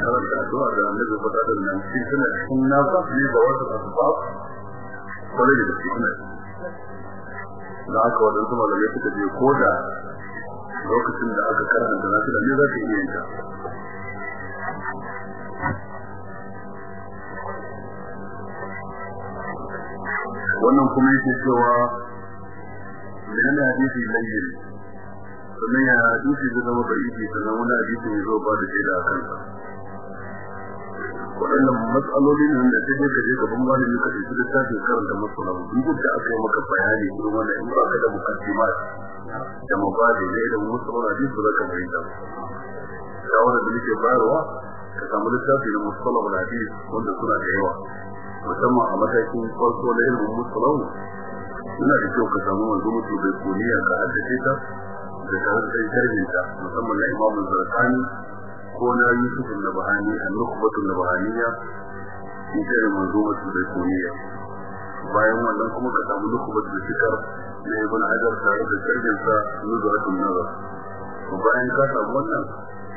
karanta addu'a da annabi faɗa da nan shi tana cikin nasa ne da wasu asbab kwarai da gaske ina da aka wadansu malamai suka je ko da lokacin da aka karanta na ne za ta iya yin ta wannan kuma yake cewa menene hadisi layyin sannan ya hadisi da zama da'ifi sannan wani hadisi ne zo ba da shaida a kansa. Waɗannan matsaloli ne da sai ka je gaban malami ka ɗauki littafin karanta matsala duk da aka yi maka bayani ko wannan in ba ka da mukaddima da mabadi ne da musulman hadisi ba ka fahimta shawara da nake bayarwa ka samu littafi na musulman hadisi wanda suna da yawa. Musamman a matakin farko na ilimin musulman suna da kyau ka samu wanzu mutu da kuniya ka haddace ta da tare da sharhin ta musamman na imamu zarkani ko na yusuf da bahani a nukubatu da bahaniya in ta manzo mutu da kuniya bayan wannan kuma ka samu nukubatu da fikar na ibn hajar tare da sa nuzuratun nazar. Bayan ka samu wannan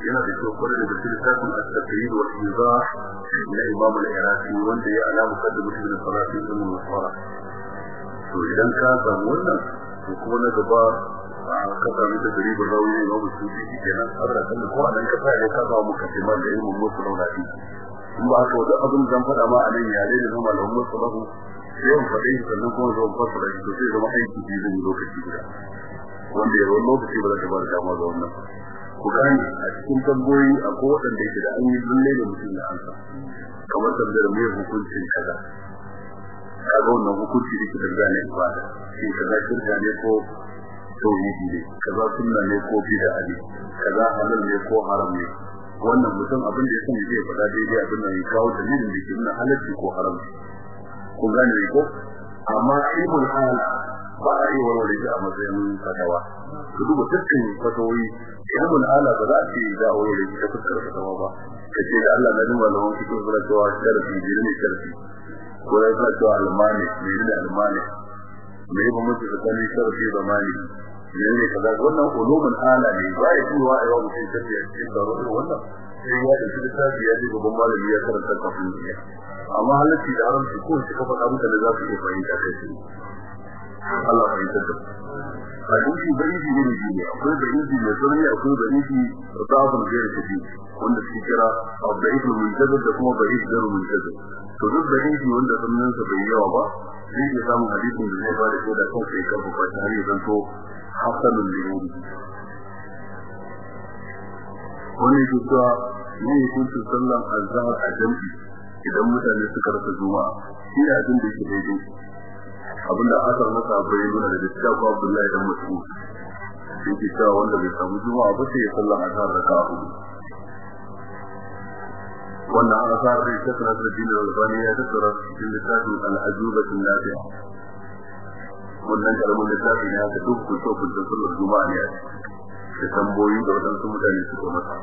yana da kyau ƙwarai da gaske littafin at-taqrir wa al-izah na imam al-iraqi wanda ya alamu kadda mutum da salatin ilmu al-musfara to idan ka samu wannan to kuma na gaba ka sami da gari rawi ne babu su ji kenan har da kan ko a nan ka sai ka samu mukaddima da ilmin musulunci in ba haka wanda abin zan faɗa ma a nan yare da zama da musulunci sai in faɗi sannan kuma zo fasara shi to sai zama aiki biyu da lokaci guda. Wanda yawan lokaci ba za ba da dama ga wannan. Ku gane a cikin tamboyi akwai waɗanda yake da an yi lalle da mutum ya ansa kamar tambayar mai hukuncin kaza. Kaga wannan hukunci da ke dangane ibada shin kaza shirka ne ko tauhidi ne kaza sunna ne ko bid'a ne kaza halal ne ko haram ne. Wannan mutum abin da ya sani zai faɗa daidai abin da ya kawo dalilin da ke nuna halalci ko haram kun gane ne ko? Amma ilmul hal ba a yi warware shi a matsayin fatawa. Ku duba dukkan fatawoyi ilmul ala ba za a ce da warware shi ta fuskar fatawa ba. Kace da Allah na jin malaman cikin sura cewa sharfi ne ko ya sa cewa almani ne ne almani me ba mutu tsakanin sharfi da mani ne ne kaza? Wannan ulumul ala ne. Ba ya tuwa a yau mutum sharfi a cikin da ruwa wannan. Sai ya da tafi ya ji gaban malami ya karanta kafin ya amma halacci da haramci ko shi kafa da za su iya fahimta kai Allah fahimta da hadisi dalili ne ne akwai dalili mai sarri akwai dalili tabun gairi tafi wanda suke kira al-da'iful muntazir da kuma da'if gairi muntazir to duk dalili wanda sunan sa bai yawa ba zai iya samun hadisin da zai ba da shaida kan sai kan ba ta har zan to hasanul liruri wani cewa ne hukuncin sallan azhar a jam'i idan mutane suka rasa juma'a? Shi ne abin da yake daidai. Abin da asar masa bai nuna da gaskiya ko Abdullahi dan Mas'ud. Ke cewa wanda bai samu juma'a ba sai ya sallan azhar raka'a huɗu. Wannan asar da ta tsara da dinin albani ya tattara cikin littafin al-ajubatul nafi'a wannan ƙaramin littafin ya ta duk kuso kuso sallar juma'a ne da tamboyi da wadansu mutane suka masa.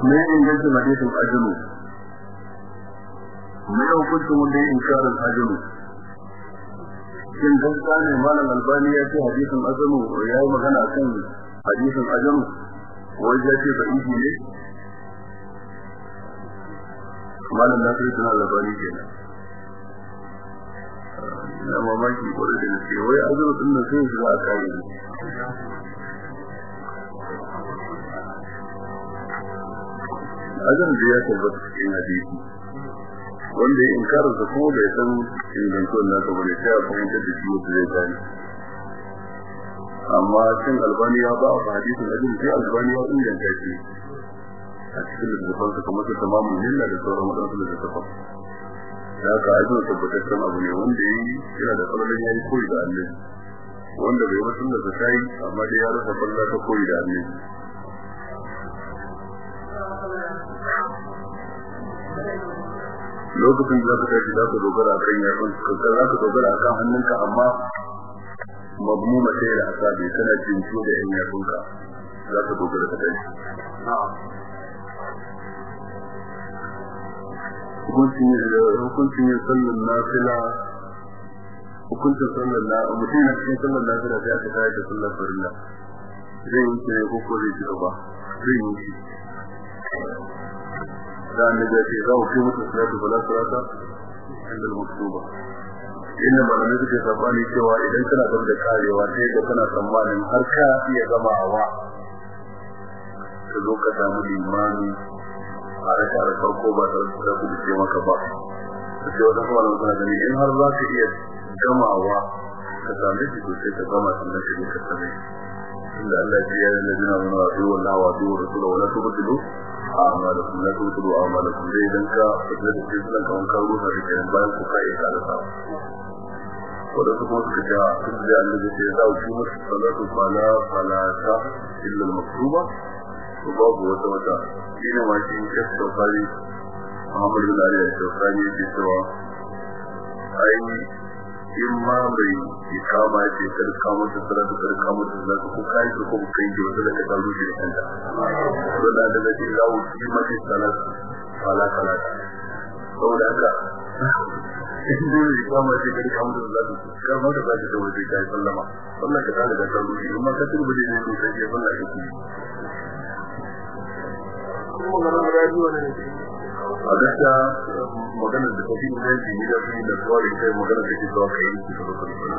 Me ingancin hadisin ajinu me hukuncin wanda ya inkarin ajinu shin gaskiya ne malam albani ya ce hadisin ajinu ya yi magana kan hadisin ajinu wai ya ce da ihi ne malam na albani kenan na mamaki ƙwarai da gaske wai din sai shiga da ya wanda ya inkarar da kuma bai san ingantuwar nasa ba ne sai a fahimtar da shi wata zai gani amma cin albani ya ba a hadisin ajin sai albani ya inganta shi? A cikin littattafan kamar su tamamun lilla da sauran waɗansu littattafan. Da haka ajin tabbataccen abu ne wanda ya yi yana da tsananin ya yi koyi da annabi. Wanda bai wasu da ta yi amma dai ya rasa balla ta koyi da annabi. Lokacin da ka tafi za ka dogara kan yatsun ka za ka dogara kan hannunka amma mabmuma sai da asabi kana jinto da yan yatsunka za ka dogara ka tafi hukuncin hukuncin yin sallar nafila hukuncin sallar na mutum na cikin sallar nafila sai aka tayar da sallar farilla. Zai yi ko ko zai ci gaba? Zai yi da annabi ya ce za ku kai mutum salatu bala salata inda maktuba inda malamai suke saɓani cewa idan kana son da karewa sai da kana tsammanin har ka iya gamawa. Ka zo ka samu limani a raka da farko ba tare da ku ce maka ba. Sai wata kuma nan suna gani in har za ka iya gamawa ka gama sannan ka je ka same a'malakum dai dan ka fita da cikin kan kan ruha da kan bayan ku kai ka da wanda su kuma suka cewa tun da annabi sai ya dawo shi musu salatu fala salata illa al-maktuba to babu wata wata shine ma shi ke tsofari Muhammad bin Ali al-Shawkani yake cewa ai in ma bai ikama ce kada kama ta salatu kada kama ta salatu ko kai ko ko kai da wata da ta rushe da kanta to da da da shi ma ce salatu fala salata saboda haka in dole ya kama ce kada kama da salatu kar ma ka zaki da wani kai sallama wannan ka tare da ta rushe amma ka turbe ne ko sai ya sallah ka ki a gaskiya maganar da tafi ne ji ne da su da tsawari sai maganar da ke zuwa kai yi su da kuma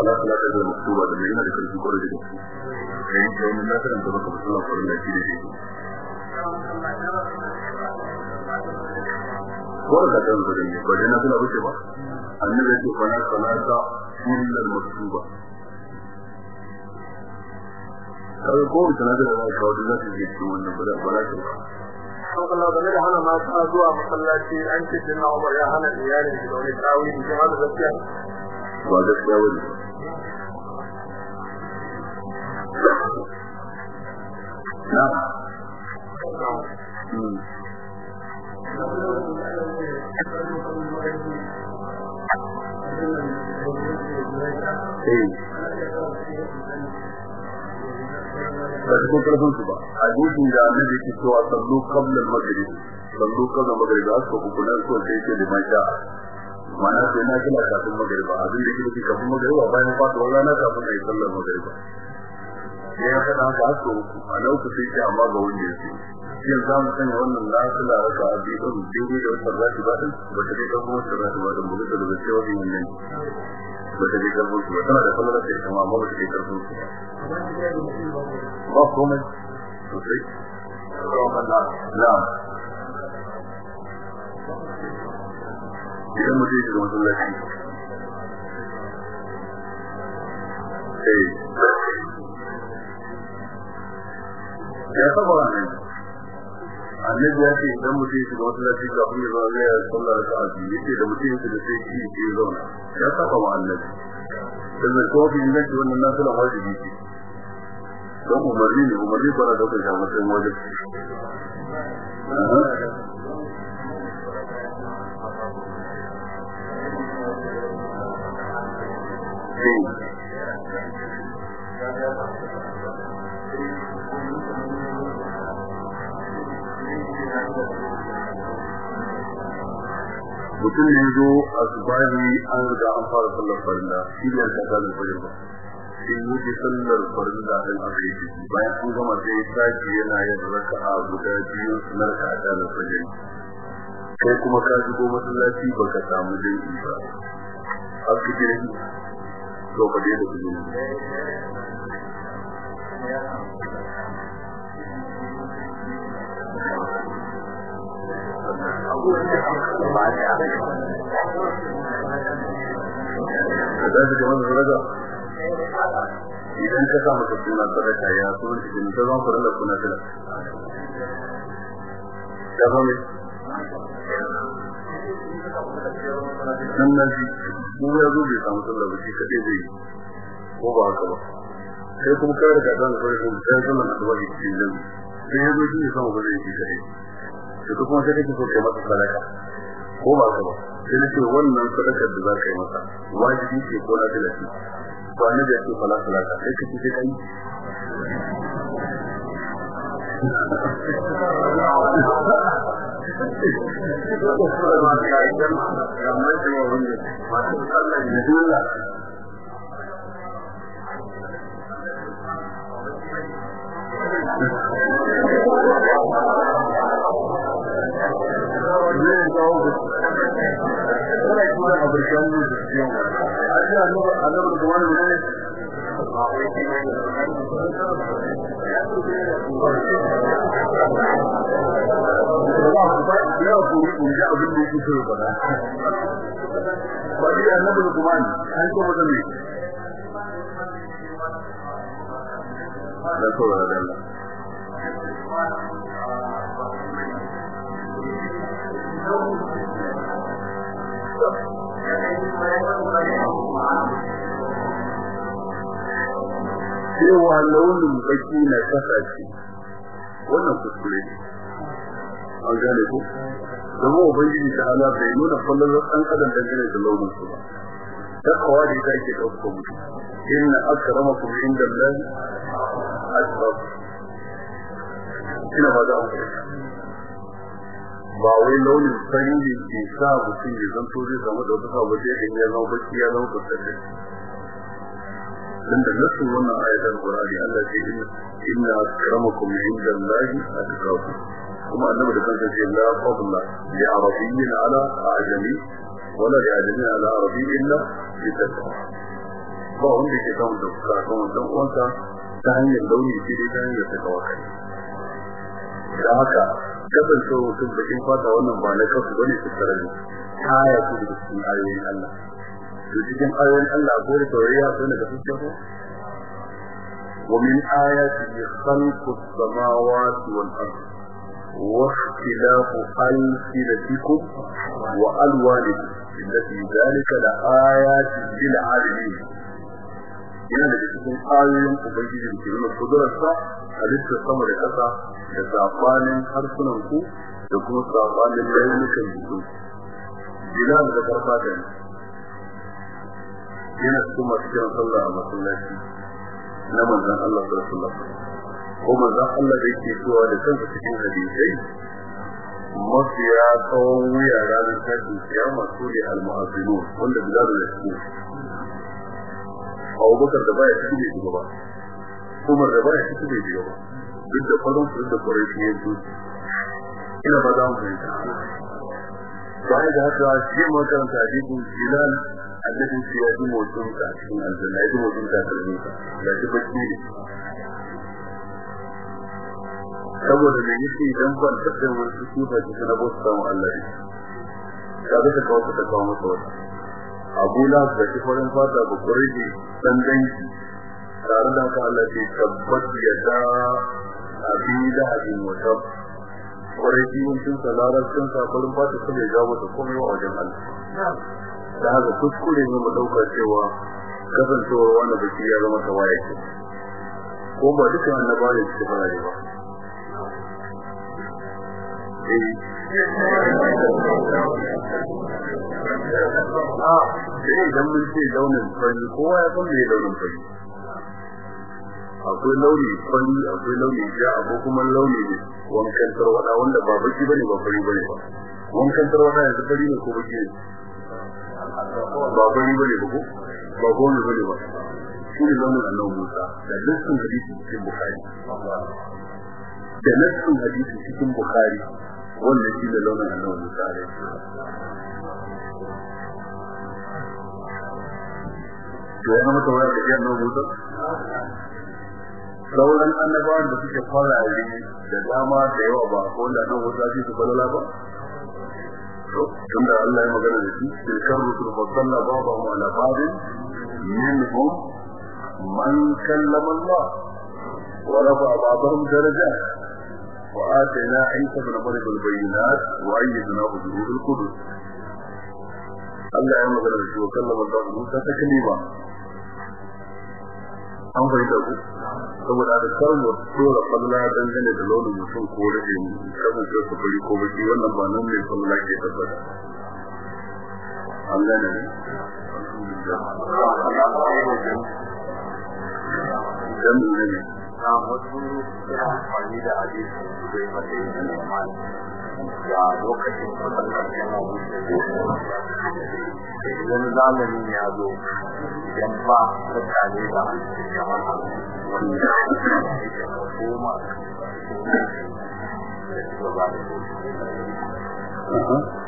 Allah ta laka da mutuwa da yana da ƙarfi ƙwarai da gaske kai yi kai na karanta maka musulman ƙwarai da shi da shi. Wanda ka kan da ne ba dai na kula wuce ba. Annabi ya ce fa na salata illa al-maktuba. Kawai ko wata na da za ka kawo da za ta je cikin wannan ba za ta Allah game da hana mata zuwa masallaci an ce dinna Umar ya hana iyalin da wani tawili shi ma da gaskiya ba gaskiya wani na ba su kun karfin su ba hadisin da annabi yake cewa sallu qabla al-maghrib sallu qabla al-maghrib da aka ku nan ko sai da mata mana sai na kila kafin maghrib abin da yake kafin maghrib bayan fatuwar rana kafin ayi sallar maghrib. Ya ya faɗa haka aka a nan ku sai ce amma ga wanda yake shin za mu sanya wannan nafila raka a biyu din daidai da zaki ba din ba ta kan kuma zaki ba din ba da gaskiya wannan ne ba ta su ba tana da kallon da ita ma ba ta ƙarfin su ba. Na idan mutum ya masallaci sai ya saba ne annabi ya ce idan mutum ya shiga masallaci kafin ya zo ya sallar raka'a biyu yace da mutum ya shiga sai shi ya zauna ya saba wa annabi dan da kofi ne da wannan nasu wajibi ce don umarni ne umarni ba na ɗaukar shi a matsayin wajen mutum ne zo a zubahi an riga an fara sallar farilla shi ne ta sallar farilla. ba sai wuce sallar farilla din ciki bayan an gama sai ya sake yana yin raka'a guda biyu na raka'a da alfajiri kai kuma ka shigo masallaci baka samu jami'i ba. Har ka je to ka je da kuɗi da da wannan raga idan ka samu suna sadaka ya sunan cikin ta zama furan da kuna tila ya zama nan nan shi ko ya zo bai samu sallah ba shi kaɗai zai ko ba haka ba. Sai kuma kai da kaɗan da kuma sai sallah na zuwa cikin jami sai ya zo shi ne sama ba zai yi kaɗai. Sai kuma sai kake so kai masa sadaka. Ko ba haka ba. Sai na ce wannan sadakar da za ka yi masa wajibi ce ko na tilafi to annabi ya ce fala salata. Sai kace kai Bari annabi da Allah. Cewa launin baki na ƙasashe wannan kuskure ne. An gane ko? Zama Ubangiji ta ala bai nuna ƙwallon ɗan adam dangane da launin su ba. Takawa da ita ake ɗauka mutum. Inna akramakum inda Allah asbab. Ina ba da amfani. ba wai launin fari ke sa mutum ya zanto zai samu wata ba sai ya zama baki ya zama kusurce dan da nasu wannan ayatul qur'ani Allah ce inna akramakum inda Allah atqakum. Kuma annabi da kansa ce la fadla li arabiyyin ala ajami wala li ajami ala arabi illa bi taqwa ba wanda ke samu da karatun wannan uwansa ta hanyar launi ce dai ta hanyar takawa kai da haka kasance mutum bakin fata wannan ba na kasu ba ne su ƙarami aya ce da cikin ayoyin Allah. To cikin ayoyin Allah ko da tauriya ko da fuska ko wa min ayati khalqu samawati wal ard wa ikhtilafu alsinatikum wa alwanikum inna fi dhalika la ayatin lil alimin yana da cikin ayoyin ubangiji da ke nuna kudurarsa halittar sama da ƙasa da sabanin harsunan ku da kuma sabanin launukan jikin bilal da karfa da yana cikin masu kiran sallah a masallaci na manzon Allah sallallahu alaihi wasallam. Ko manzon Allah da yake cewa da kansa cikin hadisai mafiya tsawon wuya ranar tashin kiyama su ne al-mu'azzinu wanda bilal da su Abubakar da baya cikin bai shiga ba Umar da baya cikin bai shiga ba duk da farin su da ƙwarai shi yanzu ina ba za mu fahimta. Bayan da haka shi makaranta hadisin Bilal annabi shi ya ji motsin ka cikin aljanna ya ji motsin ka kalmi ka ya ji bacci ne. Saboda da yake idan ban tafiya wani su ba ki na bosu samu Allah ne? Ka ga ta kawo ta kawo masa wata. Abu Lahab da shi farin fata ba kurege dan dangi tare da haka Allah ke tabbat yada abi da abin wata kurege mutum salarar sun sa farin fata su bai jawo ta komai wa wajen Allah. Da haka kuskure ne mu ɗauka cewa kasancewar wani baki ya zama tawaye ce. Ko ba dukkan annabawa ne suke fara ba. Sai idan mun ce launin fari kowa ya san me launin fari. Akwai launi fari akwai launi ja akwai kuma launi ne wankan tarwada wanda ba baki ba ne ba fari ba ne ba. Wankan tarwada yanzu fari ne ko baki ne? Ba fari ba ne ba ko? Ba gona ba ne ba. Shi ne launin annabi Musa. Da dukkan hadisi cikin Bukhari. Da nassin hadisi cikin Bukhari wannan shi ne launin annabi Musa alaihi to ya zama tawaya da jiyan nan musa? Sauran annabawan da suke farare da dama da yawa ba ko da nan shi su falala ba? Tunda Allah ya magana da shi tilkar rusul fasalla baba mu ala babin minhum man kallama Allah wa rafa ba'dahum darajat wa atayna Isa ibn Maryam al-bayyinat wa ayyadnahu bi ruhil qudus Allah ya magana da shi wa kallama Allah Musa taklima an fahimta ku? Saboda da karmu dora falla dangane da launin mutum ko rage kafin sai su fari ko baki wannan ba nan ne falla ke tabbata. Allah ne? Dan ne na wasu ya amfani da hadisi bai fata yin da ya lokacin kusan ƙarshen idan zamanin ya zo idan ba mutane da jama'a wanda koma da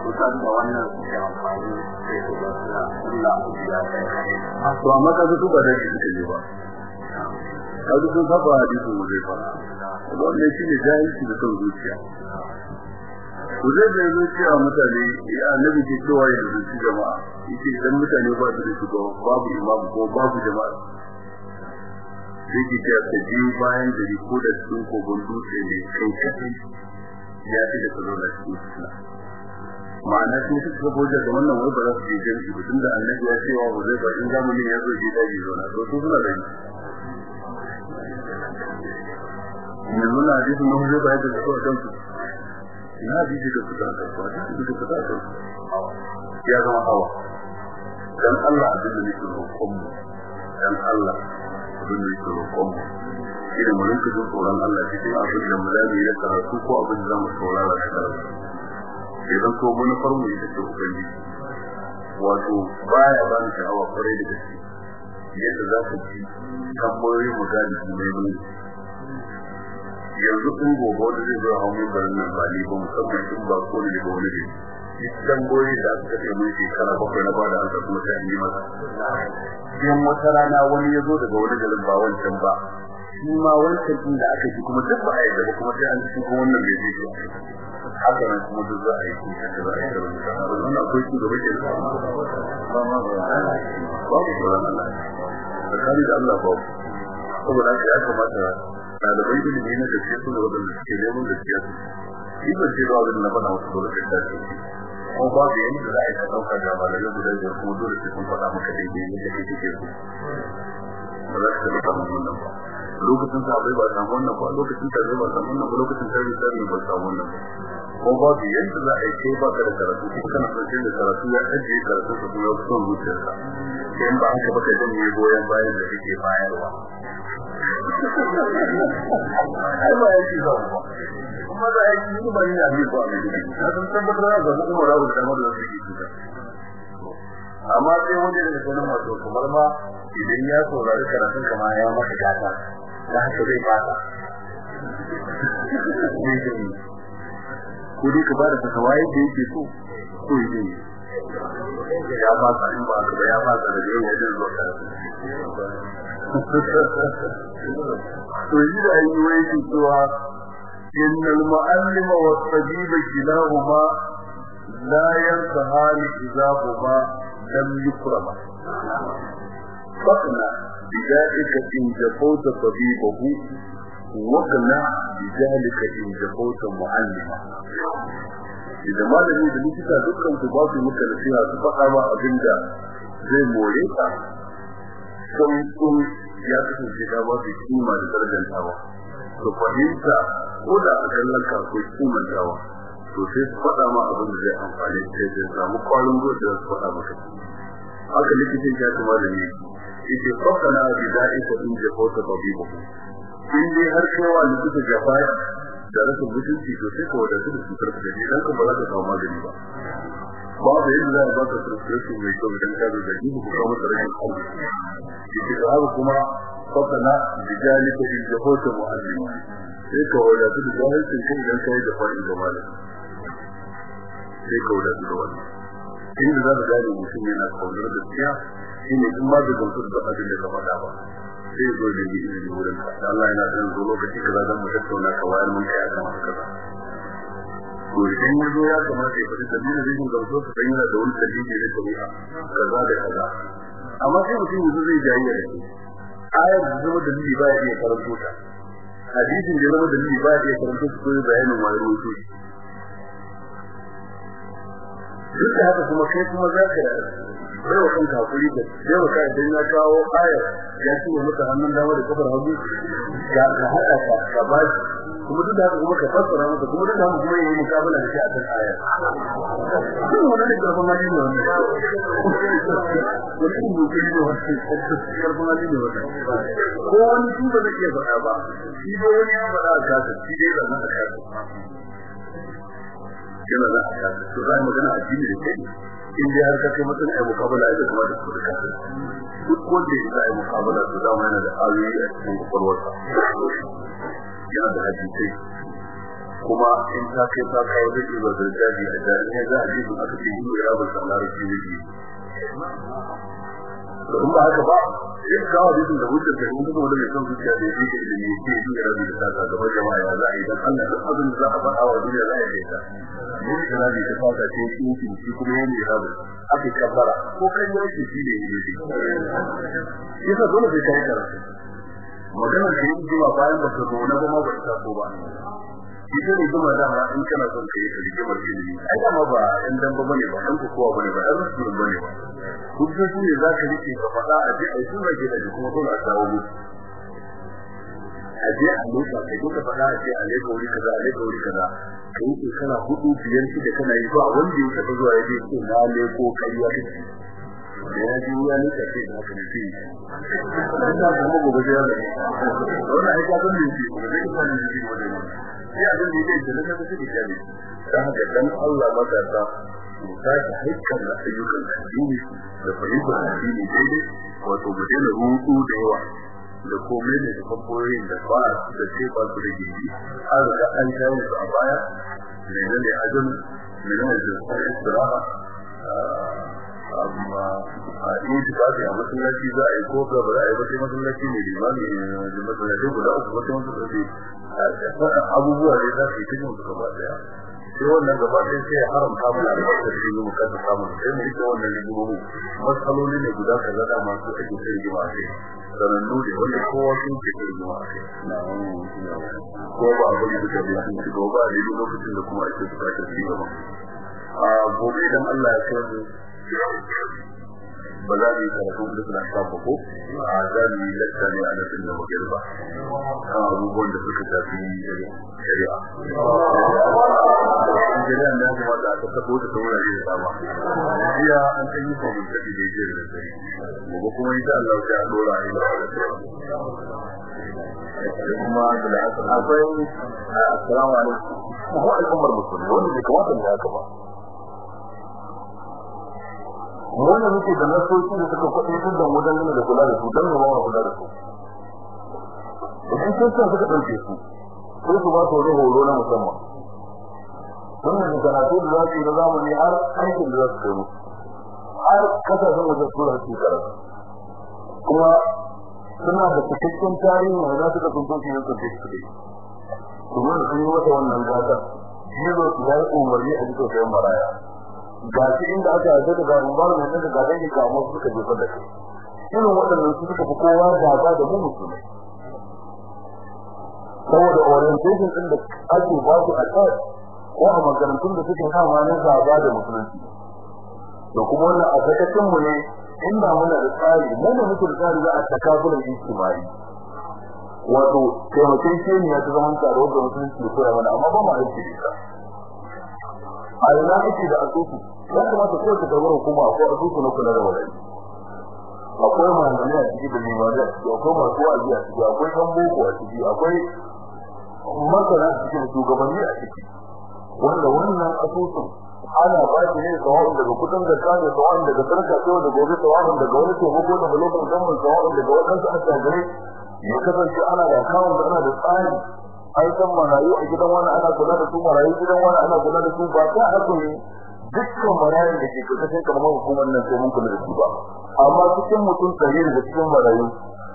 kusan da wannan suke amfani sai su ga suna suna ya kai to amma ka ga ba da shi ba. Kaji sun saba hadisin mu zai fara wannan shi ne jahilci da son zuciya. Zai da zuciya mutane ya annabi ke cewa ya zuci jama'a. Yace idan mutane ba su da shugaba babu imamu ko babu jama'a. Sai ki ta ta ji bayan gari ko da cikin kogon dutse ne kai kai ya fi da kazo da cikin suna ma'ana sun fi suka boje da wannan wai ba su je jami'i ba tunda annabi ya cewa ba zai ba in zamanin ya zo je daji zo na to su suna da ni yanzu na hadisin na hujjar bayan da su a kansu na hadisi da suka a kansu hadisi da suka a kansu ya zama hawa. Dan Allah abin da nake roƙon mu dan Allah abin da nake roƙon mu idan mun jin tsoron Allah cikin abin da mu za mu yi da karatu ko abin da za mu saurara da karatu. Idan ko mun farmu ita ce ubangiji. Wato baya ba ni sha'awa ƙwarai da gaske. Yadda za ka ci tambayoyi mu gani mai mai yanzu in gobe wanda zai zo min barin nan ba ni ba musamman in ba ko ne daga wani ne. Da aka kace mun shekara bakwai na ba da ansa kuma sai yi masa. In wata rana wani ya zo daga wani garin ba wancan ba. Shi ma wancan din da aka ji kuma duk ba a yi da kuma sai an ci ko wannan bai ji haka nan kuma duk za a yi kuma da za a yi da wannan akwai shi ke ba ma ba. Ba da ba. Saboda haka ya kamata ɗaliban ilimi na gaske su da waɗanda suke neman gaskiya su shi ban ce da abin na faɗa wasu dole sai ta ce. Ko babu yanda za a yi ka ɗauka ga malamai guda biyar kuma dole sai sun faɗa maka daidai yadda kai kake so. Ba za ka taɓa samun wannan ba. Lokacin sa bai ba samu wannan ba lokacin ta bai ba samu wannan ba lokacin ta bai samu ba samu wannan ba. Ko babu yanda za a yi kai ba da karatu ko kana son da karatu ya ajiye karatu ka kuma son zuciyarka. Sai ba haka ba ka janye goyon bayan da kake bayarwa. Ba yake ba da ni da da da amma sai wanda da sunan masu kamar ma idan ya saurari karatun kama ya maka gata da haka zai fata ko dai ka ba da fatawa yadda yake so ko yi ya ba ka in ba ka ya ba ka da yau wajen zuwa to yi da yi wai ki cewa innal mu'allim wa at-tabib kilahuma la yansahani idza huma lam yukrama فقنا بذلك إن جفوت طبيبه وقنا بذلك إن جفوت معلمه idan malami da likita dukkan su ba su muka nasiha su faɗa ma abin da zai more ka sun ya kasance ka ba su kima da darajantawa. Su fahimta ko da a kallon ka ko kimantawa to sai su faɗa ma abin da zai amfani sai su samu kwarin gwiwa da su faɗa maka haka likitan ya kuma da ne yake fakana bi da'ika in jafota tabibu in dai har kai likita jafaya da rashin mutunci to sai ka wadatu da cutar da ne dan ba za ka samu magani ba. Babu yadda za a baka prescription mai kyau idan ka zo da jibu ko kuma da rashin aiki yake da haka kuma fakana bi jalika in jafota muallima sai ka wadatu da jahilcin kai idan kai da fa'i ga malami sai ka wadatu da wannan. Inda za ka gane mutum yana ƙaunar gaskiya shi ne in ma da gamsu da abin da ka faɗa ba. Sai zo da yi izini wurin ka. Allah yana son zo lokaci kaza dan mu tattauna ka wayar mun kai akan kaza to idan ya zo ya kamata ya faɗi dalilin da yake gamsu ka san yana da wani dalili da shari'a kaza da kaza. Amma sai mutum yanzu zai jayi da shi. Ayar da zama dalili ba ya iya karanto ta. Hadisin da duk da haka kuma kai kuma za ka bai wa kanka haƙuri da bai wa kai idan ya kawo ayar ya ci maka hannun dama da kafar hagu ka hada ka ka ba shi. Kuma duk da haka kuma ka fassara masa kuma duk da haka kuma yayi mukabala da shi a kan ayar kun wannan da ƙarfin hali ne wannan. Wannan mutum ne wannan ƙarfin hali ne wannan. Ko wani shi ba zai iya faɗa ba shi dai wani ya faɗa a kasa shi dai da nan a kasa yana da aka to za mu magana addini da kai in dai har ka kai mutum ai mukabala ai kuma da kuma ka duk wanda ya ai mukabala to dama yana da ayoyi a cikin kwakwalwarsa. Yana da hadisi kuma in ta kai ta kawo da ke bazar jabi a jami'a za a ji su aka ce yi ya rabar sallar shi. Ne in ba haka ba ka kawo hadisin da hujjar da in kuma da mai son zuciya da yake da ne ke yi ya rabar da ta gaba jama'a ya za a yi dan Allah duk abin da za a faɗa wa duniya za a yi ta. Ne da rabi ta fata ce shi shi kuma yana ya rabar ake kabbara ko kan yake shi ne ne yasa dole sai kai karatu. Magana da yin zuwa bayan da zo na ba ma ba ta so ba. Ita ne kuma da in kana son kai ka riƙe barci ne ai dama ba in dan ba ba ne ba dan ku kowa ba ne ba dan rasul ba ne ba. Hujja shi ne zaka riƙe ka fada a ji ai sun rage da kuma dole a dawo mu a je a musa kai duka fada a je a leka wuri kaza a leka wuri kaza. Kai ke kana huɗu biyar shi da kana yi ba wanda ya taba zuwa ya ko na leko kai ya kace da ya ji ya nika ce da haka ne shi da ta kuma gobe da wannan ai ka san ne shi da kan ne. Shi sai abin da yake da naka take jami dan haka dan Allah maka ta mu tashi haikkan da ayyukan addini da fahimtar addini daidai wato mu daina rutu da yawa. Da komai ne da kamfoyin da ba da ce ba su da gidi har da an kawo su a baya. Ne ne ajin ne ne da istiraha amma a yi tufafi a masallaci za a yi ko ga ba za a yi ba sai masallaci ne limami da masallaci guda uku ba sai masallaci abubuwa ne za su yi cikin su gaba ɗaya sai wannan gaba ɗaya sai ya haramta mana albarka da yin muka da samun sai mu riƙe wannan rigimomi. Matsaloli ne guda kaza da masu ake sai rigima a kai. Sanannu ne wanda kowa sun ke sai rigima a kai. Ko ba a bari da bai sun shiga ba a daidai lokacin da kuma ake buƙatar ci a gobe idan Allah ya kai mu ba za mu yi karatun da suna shafa ko? A za mu yi lakta ne a nasin da magana ba kan abubuwan da suka shafi shari'a. Shari'a. Na kuma da jiya yi da kuma insha Allah sai a dora a yi kuma da akwai assalamu alaikum. Kamata ne haka ba. Wanda muke da nasoci da suka kwaɗe su da wajen gina da kula da su don zama kula da su. Idan sun san suka ɗauke su sai su ba su wani horo na musamman. Wannan da karatu da za su yi na zamani har aikin da za su kai har ƙasashen wajen su da su karatu. Kuma suna da cikakken tarihi da za su ka sun toshi yin tsoke su dai domin sun yi wata wannan gasar jizo su ya yi umarni a jikin sayan maraya. Ga shi inda aka yarda da garin bar mai da gadan ki kamo suka jefa da kai. Irin waɗannan su suka fi kowa gaba da mu musulmi saboda orientation din da ake ba su a kai ko a makarantun da suke kama na gaba da musulunci. To kuma wannan a sakacin mu ne inda muna da tsari mu da muke da tsari za a takabulan ijtimai. Wato taimakon keniya ta zaman taro da musulunci ko mana amma ba mu aiki da a ina ake da asusu? Ya kamata ko ta gaba hukuma ko asusu na kula da wadai akwai malamai a ciki da limamai a ciki akwai masu wa'azi a ciki akwai ɗan boko a ciki akwai masana a cikin shugabanni a ciki. Wanda wannan asusun ana ba shi ne tsawon daga kuɗin da kane tsawon daga sarka ko da gobe tsawon daga wani taimako da mulkin gamban tsawon daga wadansu attajirai ya kasance ana da kawun da ana da tsari. Ai san marayu a gidan wani ana kula da su marayu gidan wani ana kula da su ba ta haka ne. Dukkan marayun da ke kasance kamar hukumar nan sai mun kula da su ba. Amma cikin mutum tsare da cikin marayu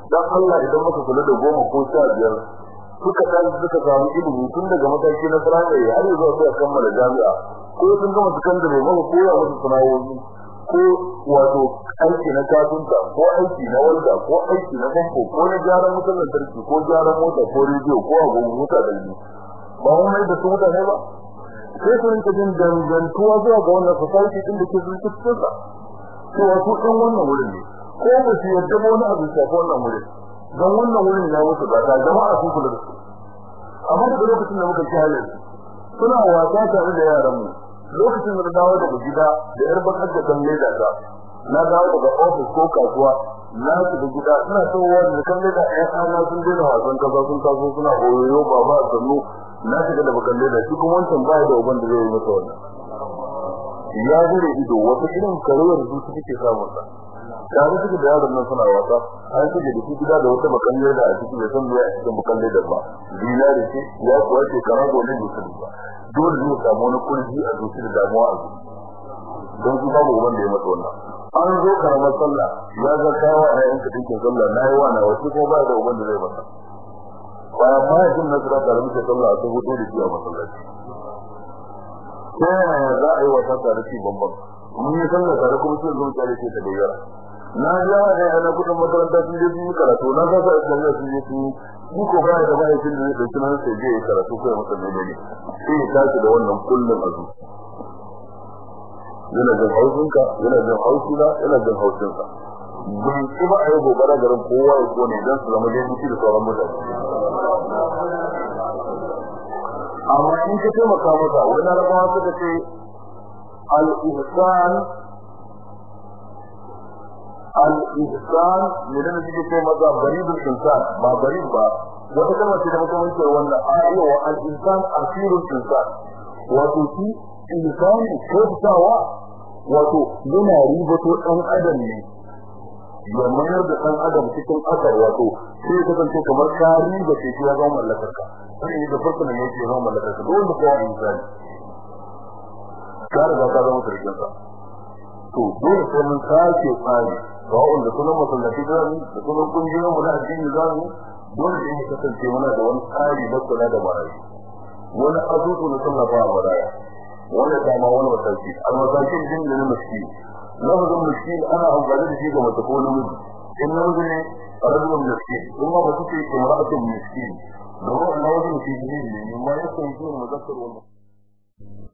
dan Allah idan muka kula da goma ko sha biyar suka tashi suka samu ilimi tun daga mataki na firamare har zuwa kammala jami'a. Ko sun gama sakandare maka koya musu sana'o'i. Ko wato aiki na kafinta ko aiki na walda ko aiki na famfo ko na gyaran wutar lantarki ko gyaran mota ko rediyo ko agogon mota da ni. Ba mun mai da su mutane ba. Sai su rinka jin dangantuwa zuwa ga wannan society din da ke zuwa cikin sa to wato ɗan wannan wurin ne. Ko ba su yarda ba wani abu shafi wannan wurin. Don wannan wurin ya wuce ba ta jama'a sun kula da su. Amma daga lokacin da muka ci halin suna wasa tare da yaran mu lokacin da dawo daga gida da yar bakar da kan leda ta na dawo daga office ko kasuwa na shiga gida ina tsohuwa da kan leda ɗaya ana sun daina wasan kaza sun taso suna oyoyo baba sannu na shiga da bakan da shi kuma wancan baya da uban da zai yi masa wannan. Ya zure ido wata irin karewar zuci take samun sa tare suke da yaron nan suna wasa an suke da su gida da wata bakan da a cikin da san me a cikin bakan da ba. Dinari ce ya kuwa ce karago ne da su ba. Dole ne samu wani kurji a zuci da damuwa a zuci. Don su babu uban da ya masa wannan. An zo karamar sallah ya ga kawo a yayin ka sallah na yi wa na wasu ko ba da uban da zai masa. Bayan mahaifin na sura da muke sallah a huɗu da shi masallaci. Ta yaya za a yi wasa tare ci bambam? Mun yi sallah tare kuma sun zuwa tare ce ta gayyara na wa ɗaya na kuɗin makaranta sun je sun karatu. Na sa sa islamiyya sun je sun yi. Ko baya da mahaifin da zai ɗauki nan sai je ya karatu kai masa ne ne sai ya tashi da wannan kullum a zuci. Yana jin haushinka yana jin haushina yana bai ba a yi gobara garin kowa ya ƙone don su zama daidai da sauran mutane. Amma in ka taimaka masa wani rabawa suka ce al-ihsan ne da suke ce maza baribul insan ba barib ba wata kalma ce da mutum ce wannan ayo wa al-insan asirul insan. Wato shi insani ko tsawa wato yana ribato dan adam ne. Ya mayar da dan adam cikin asar wato sai ka kasance kamar kari da ke ya zama mallakar ka sai da farko ne yake zama mallakar ka dole ko insani kare da ka zama sarkin sa. To dole sai mun sake tsari. Sawa'un da sunan masallaci za mu da sunan ƙungiyoyin mu na addini za mu dole mu kasance muna da wani tsari da kula da marayi wani azuzu na tallafa wa maraya. Wanda ta ma wani mataki almasakin din da na miski lafazin miski ana amfani da shi ga mace ko namiji. In namiji ne rajulun miski in ma mace ce imra'atun miski domin annabi miski ne ne ma yakan yi muzakkar wannan